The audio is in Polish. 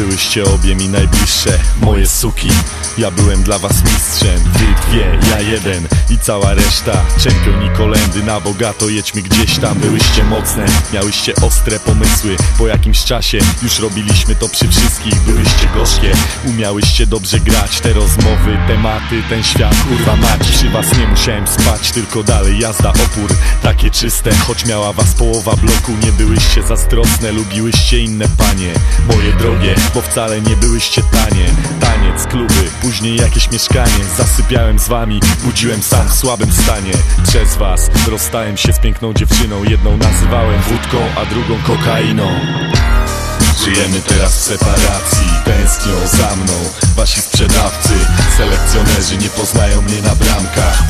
Byłyście obie mi najbliższe, moje suki. Ja byłem dla was mistrzem, wy dwie, ja jeden I cała reszta, czempioni kolendy Na bogato jedźmy gdzieś tam Byłyście mocne, miałyście ostre pomysły. Po jakimś czasie już robiliśmy to przy wszystkich Byłyście gorzkie, umiałyście dobrze grać Te rozmowy, tematy, ten świat Kurwa mać, przy was nie musiałem spać Tylko dalej jazda, opór, takie czyste. Choć miała was połowa bloku Nie byłyście zazdrosne, lubiłyście inne panie. Moje drogie, bo wcale nie byłyście tanie. Taniec, kluby, później jakieś mieszkanie. Zasypiałem z wami, budziłem sam w słabym stanie. Przez was rozstałem się z piękną dziewczyną. Jedną nazywałem wódką, a drugą kokainą. Żyjemy teraz w separacji, tęsknią za mną. Wasi sprzedawcy, selekcjonerzy nie poznają mnie na bramkach